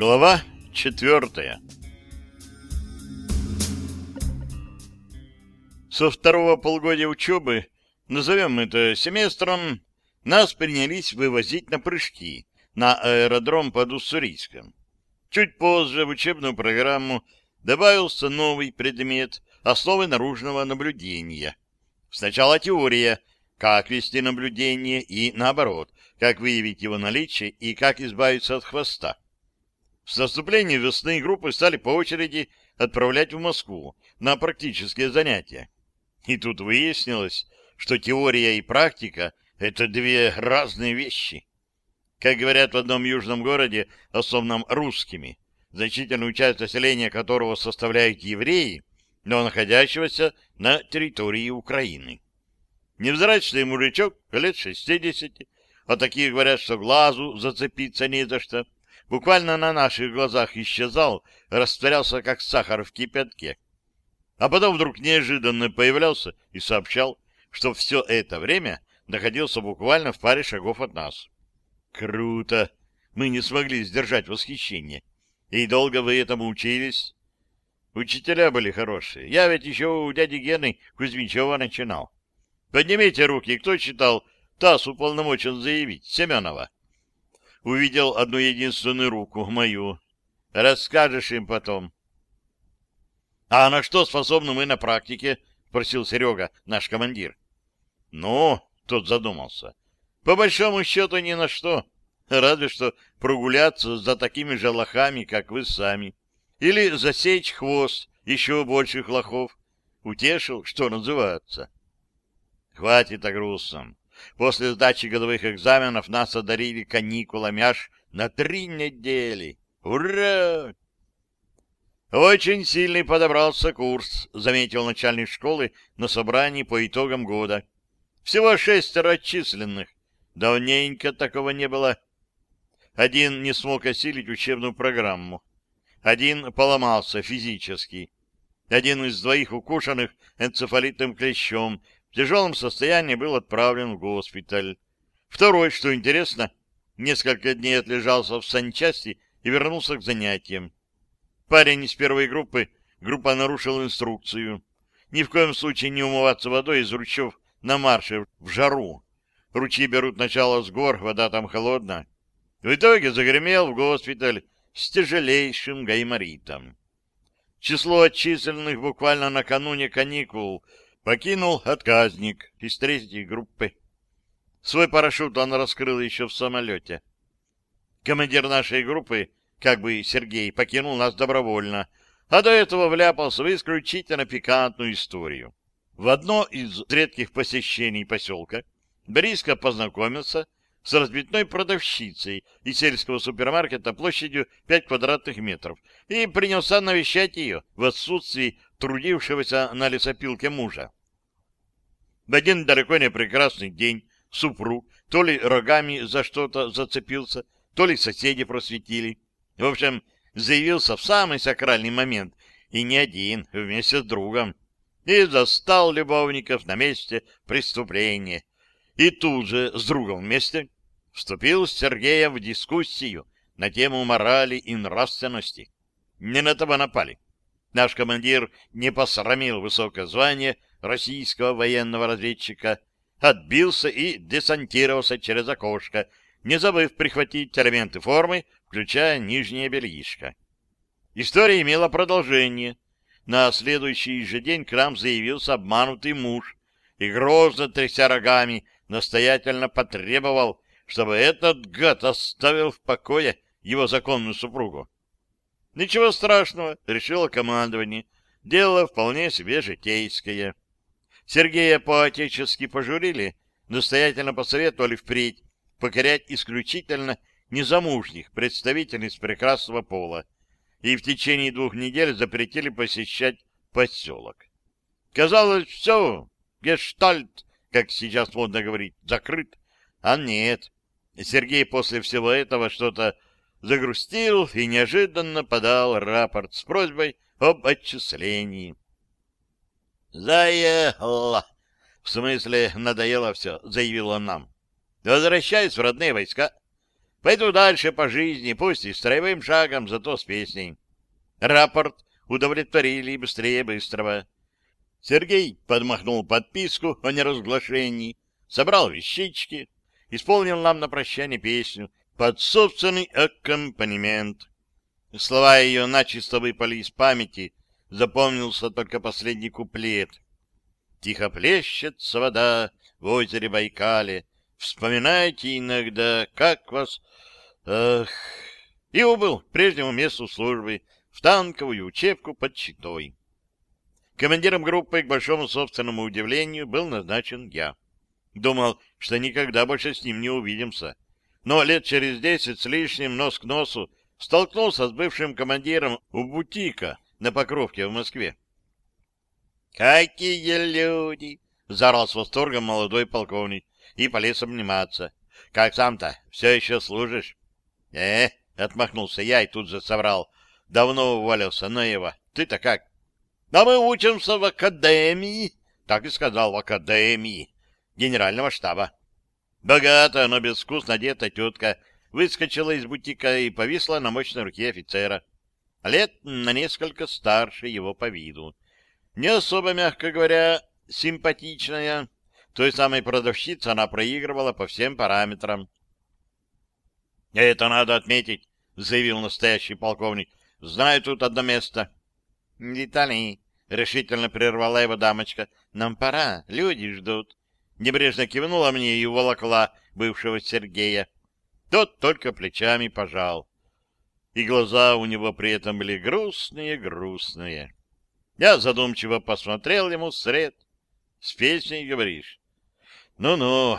Глава четвертая Со второго полугодия учебы, назовем это семестром, нас принялись вывозить на прыжки на аэродром под Уссурийском. Чуть позже в учебную программу добавился новый предмет «Основы наружного наблюдения». Сначала теория, как вести наблюдение и, наоборот, как выявить его наличие и как избавиться от хвоста. С наступлением весны группы стали по очереди отправлять в Москву на практические занятия. И тут выяснилось, что теория и практика — это две разные вещи. Как говорят в одном южном городе, основном русскими, значительную часть населения которого составляют евреи, но находящегося на территории Украины. Невзрачный мужичок лет шестидесяти, а такие говорят, что глазу зацепиться не за что — буквально на наших глазах исчезал, растворялся, как сахар в кипятке. А потом вдруг неожиданно появлялся и сообщал, что все это время находился буквально в паре шагов от нас. Круто! Мы не смогли сдержать восхищение. И долго вы этому учились? Учителя были хорошие. Я ведь еще у дяди Гены Кузьмичева начинал. Поднимите руки, кто читал ТАСС уполномочен заявить? Семенова увидел одну единственную руку, мою. Расскажешь им потом. — А на что способны мы на практике? — спросил Серега, наш командир. — Ну, — тот задумался, — по большому счету ни на что. Разве что прогуляться за такими же лохами, как вы сами. Или засечь хвост еще больших лохов. Утешил, что называется. Хватит о грустном. После сдачи годовых экзаменов нас одарили каникулами аж на три недели. Ура! Очень сильный подобрался курс, заметил начальник школы на собрании по итогам года. Всего шестеро отчисленных. Давненько такого не было. Один не смог осилить учебную программу. Один поломался физически. Один из двоих укушенных энцефалитным клещом в тяжелом состоянии был отправлен в госпиталь. Второй, что интересно, несколько дней отлежался в санчасти и вернулся к занятиям. Парень из первой группы, группа нарушила инструкцию. Ни в коем случае не умываться водой из ручьев на марше в жару. Ручьи берут начало с гор, вода там холодная. В итоге загремел в госпиталь с тяжелейшим гайморитом. Число отчисленных буквально накануне каникул покинул отказник из третьей группы. Свой парашют он раскрыл еще в самолете. Командир нашей группы, как бы Сергей, покинул нас добровольно, а до этого вляпался в исключительно пикантную историю. В одно из редких посещений поселка близко познакомился с разбитной продавщицей из сельского супермаркета площадью 5 квадратных метров и принялся навещать ее в отсутствии трудившегося на лесопилке мужа. В один далеко не прекрасный день супруг то ли рогами за что-то зацепился, то ли соседи просветили. В общем, заявился в самый сакральный момент, и не один, вместе с другом, и застал любовников на месте преступления. И тут же с другом вместе вступил с Сергеем в дискуссию на тему морали и нравственности. Не на того напали. Наш командир не посрамил высокое звание российского военного разведчика, отбился и десантировался через окошко, не забыв прихватить элементы формы, включая нижнее бельишко. История имела продолжение. На следующий же день к нам заявился обманутый муж и, грозно тряся рогами, настоятельно потребовал, чтобы этот гад оставил в покое его законную супругу. Ничего страшного, решило командование. Дело вполне себе житейское. Сергея по-отечески пожурили, настоятельно посоветовали впредь покорять исключительно незамужних представительниц прекрасного пола и в течение двух недель запретили посещать поселок. Казалось, все, гештальт, как сейчас модно говорить, закрыт, а нет. Сергей после всего этого что-то загрустил и неожиданно подал рапорт с просьбой об отчислении. «Заело!» «В смысле, надоело все», — заявил он нам. «Возвращаюсь в родные войска. Пойду дальше по жизни, пусть и строевым шагом, зато с песней. Рапорт удовлетворили быстрее быстрого. Сергей подмахнул подписку о неразглашении, собрал вещички, исполнил нам на прощание песню под собственный аккомпанемент. Слова ее начисто выпали из памяти, запомнился только последний куплет. Тихо плещется вода в озере Байкале, вспоминайте иногда, как вас... Ах... И убыл к прежнему месту службы, в танковую учебку под Читой. Командиром группы, к большому собственному удивлению, был назначен я. Думал, что никогда больше с ним не увидимся. Но лет через десять с лишним нос к носу столкнулся с бывшим командиром у бутика на Покровке в Москве. «Какие люди!» — заорал с восторгом молодой полковник и полез обниматься. «Как сам-то? Все еще служишь?» «Э, — отмахнулся я и тут же соврал. «Давно уволился, но его. Ты-то как?» «А мы учимся в академии!» Так и сказал, в академии генерального штаба. Богатая, но безвкусно одетая тетка выскочила из бутика и повисла на мощной руке офицера. Лет на несколько старше его по виду. Не особо, мягко говоря, симпатичная. Той самой продавщице она проигрывала по всем параметрам. — Это надо отметить, — заявил настоящий полковник. — Знаю тут одно место. — Виталий, — решительно прервала его дамочка, — нам пора, люди ждут. Небрежно кивнула мне и уволокла бывшего Сергея. Тот только плечами пожал. И глаза у него при этом были грустные-грустные. Я задумчиво посмотрел ему вслед. С песней, говоришь? Ну-ну,